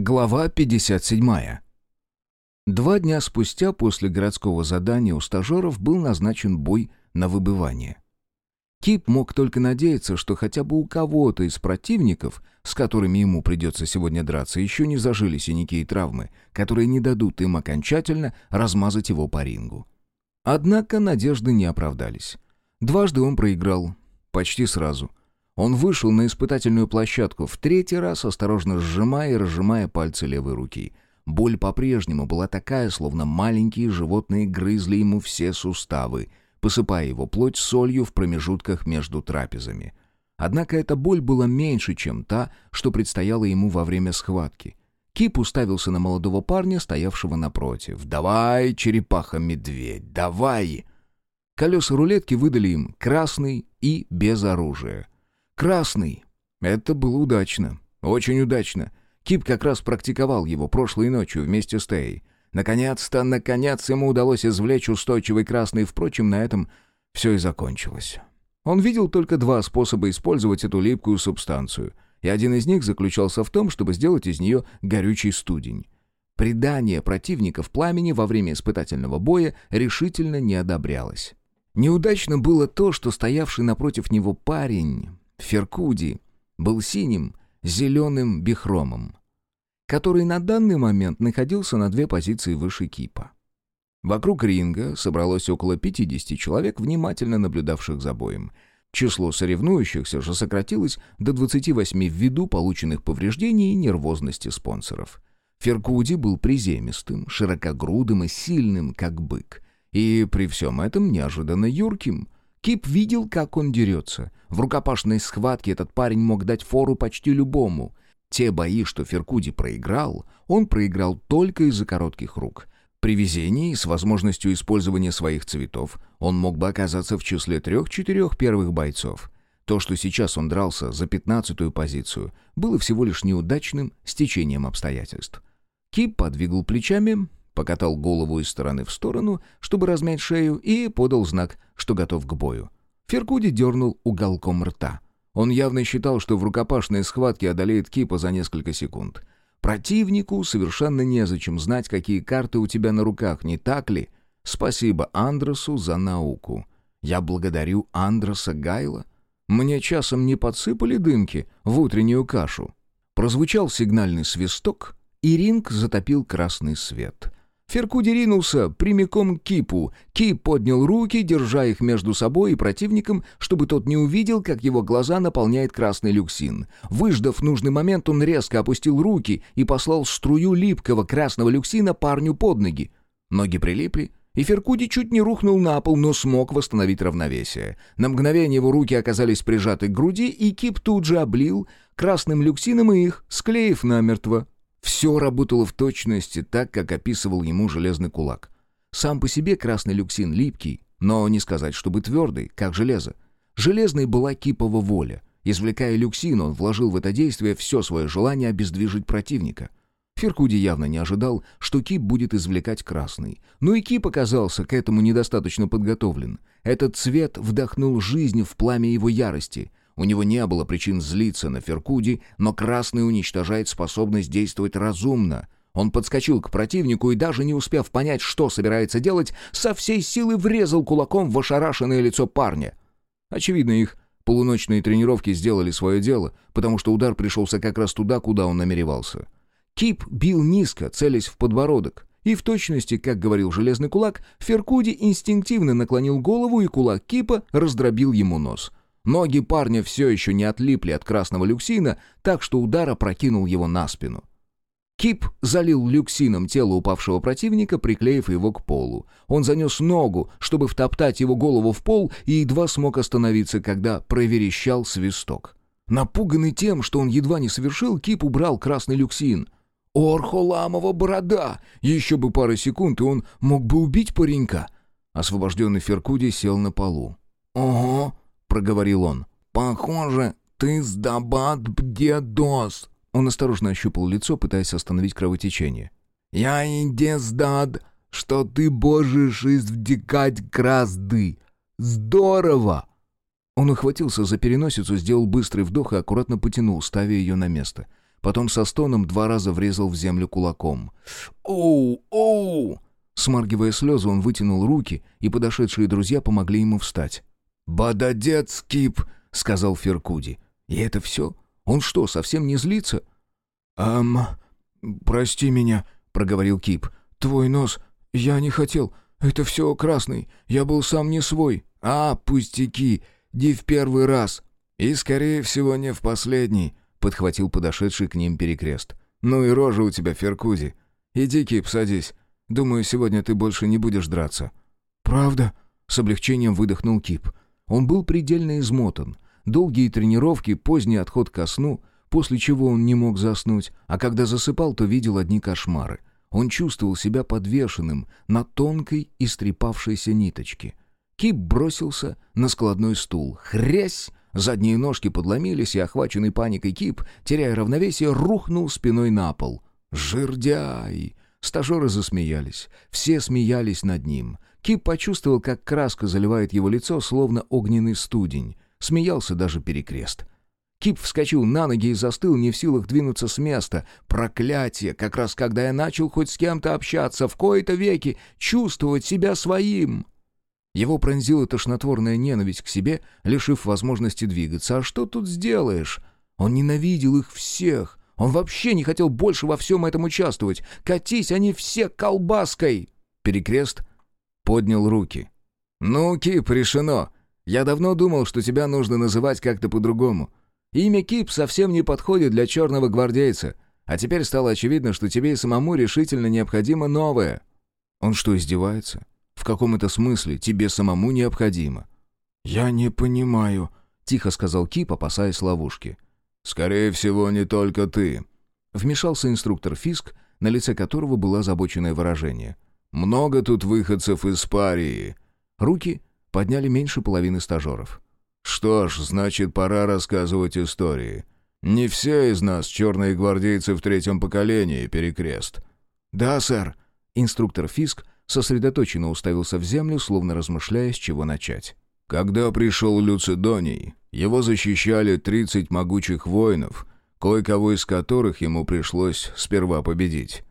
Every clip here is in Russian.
Глава 57. Два дня спустя после городского задания у стажеров был назначен бой на выбывание. Кип мог только надеяться, что хотя бы у кого-то из противников, с которыми ему придется сегодня драться, еще не зажили синяки и травмы, которые не дадут им окончательно размазать его по рингу. Однако надежды не оправдались. Дважды он проиграл. Почти сразу. Он вышел на испытательную площадку в третий раз, осторожно сжимая и разжимая пальцы левой руки. Боль по-прежнему была такая, словно маленькие животные грызли ему все суставы, посыпая его плоть солью в промежутках между трапезами. Однако эта боль была меньше, чем та, что предстояла ему во время схватки. Кип уставился на молодого парня, стоявшего напротив. «Давай, черепаха-медведь, давай!» Колеса рулетки выдали им красный и без оружия. Красный. Это было удачно. Очень удачно. Кип как раз практиковал его прошлой ночью вместе с Тей. Наконец-то, наконец ему удалось извлечь устойчивый красный, впрочем, на этом все и закончилось. Он видел только два способа использовать эту липкую субстанцию, и один из них заключался в том, чтобы сделать из нее горючий студень. Предание противников пламени во время испытательного боя решительно не одобрялось. Неудачно было то, что стоявший напротив него парень Феркуди был синим, зеленым бихромом, который на данный момент находился на две позиции выше кипа. Вокруг ринга собралось около 50 человек, внимательно наблюдавших за боем. Число соревнующихся же сократилось до 28 ввиду полученных повреждений и нервозности спонсоров. Феркуди был приземистым, широкогрудым и сильным, как бык. И при всем этом неожиданно юрким — Кип видел, как он дерется. В рукопашной схватке этот парень мог дать фору почти любому. Те бои, что Феркуди проиграл, он проиграл только из-за коротких рук. При везении с возможностью использования своих цветов он мог бы оказаться в числе трех-четырех первых бойцов. То, что сейчас он дрался за пятнадцатую позицию, было всего лишь неудачным стечением обстоятельств. Кип подвигал плечами, покатал голову из стороны в сторону, чтобы размять шею, и подал знак, что готов к бою. Феркуди дернул уголком рта. Он явно считал, что в рукопашной схватке одолеет Кипа за несколько секунд. Противнику совершенно незачем знать, какие карты у тебя на руках, не так ли? Спасибо Андресу за науку. Я благодарю Андреса Гайла. Мне часом не подсыпали дымки в утреннюю кашу. Прозвучал сигнальный свисток, и ринг затопил красный свет. Феркуди ринулся прямиком к Кипу. Кип поднял руки, держа их между собой и противником, чтобы тот не увидел, как его глаза наполняет красный люксин. Выждав нужный момент, он резко опустил руки и послал струю липкого красного люксина парню под ноги. Ноги прилипли, и Феркуди чуть не рухнул на пол, но смог восстановить равновесие. На мгновение его руки оказались прижаты к груди, и Кип тут же облил красным люксином их, склеив намертво. Все работало в точности так, как описывал ему железный кулак. Сам по себе красный люксин липкий, но не сказать, чтобы твердый, как железо. Железной была кипова воля. Извлекая люксин, он вложил в это действие все свое желание обездвижить противника. Феркуди явно не ожидал, что Кип будет извлекать красный. Но и Кип оказался к этому недостаточно подготовлен. Этот цвет вдохнул жизнь в пламя его ярости. У него не было причин злиться на Феркуди, но Красный уничтожает способность действовать разумно. Он подскочил к противнику и, даже не успев понять, что собирается делать, со всей силы врезал кулаком в ошарашенное лицо парня. Очевидно, их полуночные тренировки сделали свое дело, потому что удар пришелся как раз туда, куда он намеревался. Кип бил низко, целясь в подбородок. И в точности, как говорил железный кулак, Феркуди инстинктивно наклонил голову, и кулак Кипа раздробил ему нос — Ноги парня все еще не отлипли от красного люксина, так что удар опрокинул его на спину. Кип залил люксином тело упавшего противника, приклеив его к полу. Он занес ногу, чтобы втоптать его голову в пол, и едва смог остановиться, когда проверещал свисток. Напуганный тем, что он едва не совершил, Кип убрал красный люксин. «Орхоламова борода!» Еще бы пара секунд, и он мог бы убить паренька. Освобожденный Феркуди сел на полу. «Ого!» — проговорил он. «Похоже, ты сдабат бдедос!» Он осторожно ощупал лицо, пытаясь остановить кровотечение. «Я иде сдад, что ты можешь извдекать красды! Здорово!» Он ухватился за переносицу, сделал быстрый вдох и аккуратно потянул, ставя ее на место. потом со стоном два раза врезал в землю кулаком. «Оу! Оу!» Смаргивая слезы, он вытянул руки, и подошедшие друзья помогли ему встать. «Бададец, Кип!» — сказал Феркуди. «И это все? Он что, совсем не злится?» «Ам... прости меня», — проговорил Кип. «Твой нос... Я не хотел. Это все красный. Я был сам не свой». «А, пустяки. Не в первый раз. И, скорее всего, не в последний», — подхватил подошедший к ним перекрест. «Ну и рожа у тебя, Феркуди. Иди, Кип, садись. Думаю, сегодня ты больше не будешь драться». «Правда?» — с облегчением выдохнул Кип. Он был предельно измотан. Долгие тренировки, поздний отход ко сну, после чего он не мог заснуть, а когда засыпал, то видел одни кошмары. Он чувствовал себя подвешенным на тонкой истрепавшейся ниточке. Кип бросился на складной стул. Хрясь! Задние ножки подломились, и, охваченный паникой Кип, теряя равновесие, рухнул спиной на пол. «Жердяй!» Стажеры засмеялись. Все смеялись над ним. Кип почувствовал, как краска заливает его лицо, словно огненный студень. Смеялся даже перекрест. Кип вскочил на ноги и застыл, не в силах двинуться с места. Проклятие! Как раз когда я начал хоть с кем-то общаться, в кои-то веки чувствовать себя своим. Его пронзила тошнотворная ненависть к себе, лишив возможности двигаться. А что тут сделаешь? Он ненавидел их всех. Он вообще не хотел больше во всем этом участвовать. Катись они все колбаской! Перекрест поднял руки. «Ну, Кип, решено. Я давно думал, что тебя нужно называть как-то по-другому. Имя Кип совсем не подходит для черного гвардейца, а теперь стало очевидно, что тебе и самому решительно необходимо новое». Он что, издевается? В каком это смысле тебе самому необходимо? «Я не понимаю», — тихо сказал Кип, опасаясь ловушки. «Скорее всего, не только ты», — вмешался инструктор Фиск, на лице которого было озабоченное выражение — много тут выходцев из парии». Руки подняли меньше половины стажеров. «Что ж, значит, пора рассказывать истории. Не все из нас черные гвардейцы в третьем поколении, перекрест». «Да, сэр». Инструктор Фиск сосредоточенно уставился в землю, словно размышляя, с чего начать. «Когда пришел Люцидоний, его защищали тридцать могучих воинов, кое-кого из которых ему пришлось сперва победить.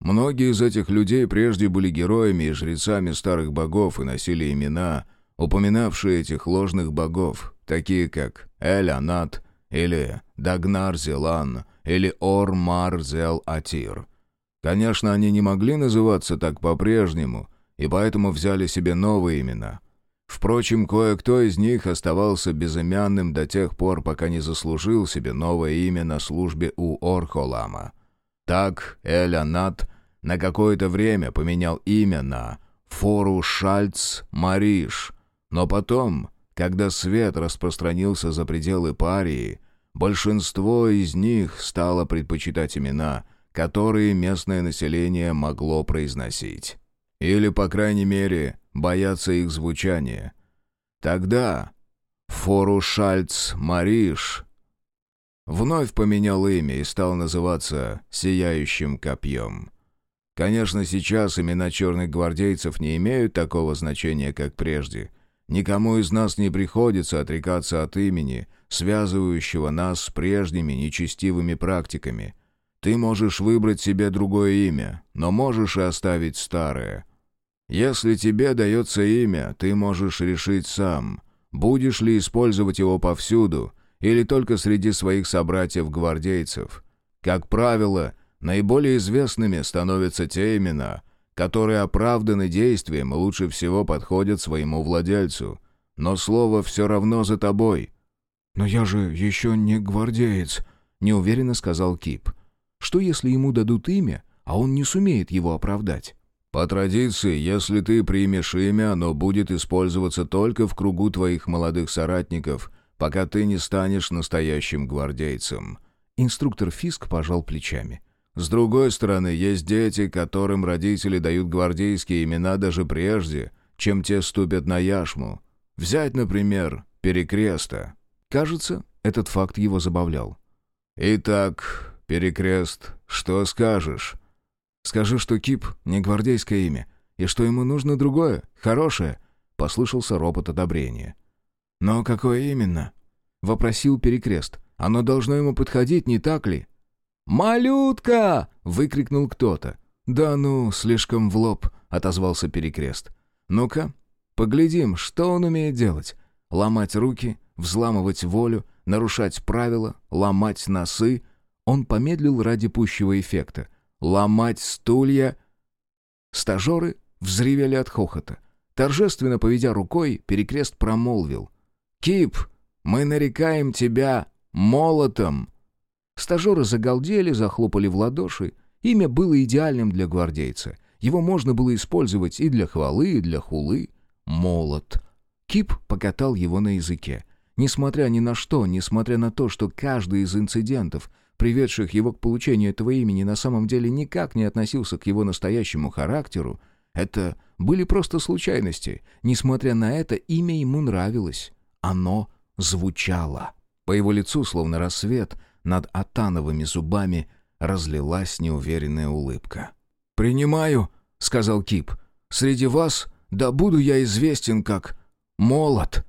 Многие из этих людей прежде были героями и жрецами старых богов и носили имена, упоминавшие этих ложных богов, такие как Эль-Анат или Дагнар-Зелан или Ор-Мар-Зел-Атир. Конечно, они не могли называться так по-прежнему, и поэтому взяли себе новые имена. Впрочем, кое-кто из них оставался безымянным до тех пор, пока не заслужил себе новое имя на службе у Орхолама. Так Эль-Анат на какое-то время поменял имя на Фору Шальц Мариш, но потом, когда свет распространился за пределы Парии, большинство из них стало предпочитать имена, которые местное население могло произносить. Или, по крайней мере, бояться их звучания. Тогда Фору Шальц Мариш вновь поменял имя и стал называться «Сияющим копьем». Конечно, сейчас имена черных гвардейцев не имеют такого значения, как прежде. Никому из нас не приходится отрекаться от имени, связывающего нас с прежними нечестивыми практиками. Ты можешь выбрать себе другое имя, но можешь и оставить старое. Если тебе дается имя, ты можешь решить сам, будешь ли использовать его повсюду – или только среди своих собратьев-гвардейцев. Как правило, наиболее известными становятся те имена, которые оправданы действием и лучше всего подходят своему владельцу. Но слово все равно за тобой. «Но я же еще не гвардеец», — неуверенно сказал Кип. «Что, если ему дадут имя, а он не сумеет его оправдать?» «По традиции, если ты примешь имя, оно будет использоваться только в кругу твоих молодых соратников пока ты не станешь настоящим гвардейцем». Инструктор Фиск пожал плечами. «С другой стороны, есть дети, которым родители дают гвардейские имена даже прежде, чем те ступят на яшму. Взять, например, Перекреста». Кажется, этот факт его забавлял. «Итак, Перекрест, что скажешь?» «Скажи, что Кип — не гвардейское имя, и что ему нужно другое, хорошее», — послышался ропот одобрения. «Но какое именно?» — вопросил Перекрест. «Оно должно ему подходить, не так ли?» «Малютка!» — выкрикнул кто-то. «Да ну, слишком в лоб», — отозвался Перекрест. «Ну-ка, поглядим, что он умеет делать. Ломать руки, взламывать волю, нарушать правила, ломать носы». Он помедлил ради пущего эффекта. «Ломать стулья!» Стажеры взревели от хохота. Торжественно поведя рукой, Перекрест промолвил. «Кип, мы нарекаем тебя молотом!» Стажеры загалдели, захлопали в ладоши. Имя было идеальным для гвардейца. Его можно было использовать и для хвалы, и для хулы. Молот. Кип покатал его на языке. Несмотря ни на что, несмотря на то, что каждый из инцидентов, приведших его к получению этого имени, на самом деле никак не относился к его настоящему характеру, это были просто случайности. Несмотря на это, имя ему нравилось. Оно звучало. По его лицу, словно рассвет, над атановыми зубами разлилась неуверенная улыбка. «Принимаю», — сказал Кип. «Среди вас, да буду я известен как молот».